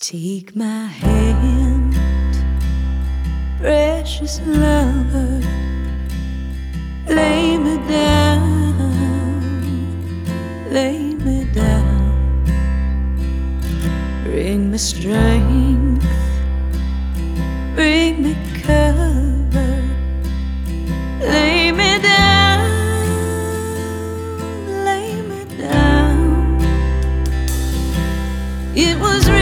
Take my hand, precious lover. Lay me down, lay me down. Bring me strength, bring me cover. Lay me down, lay me down. It was.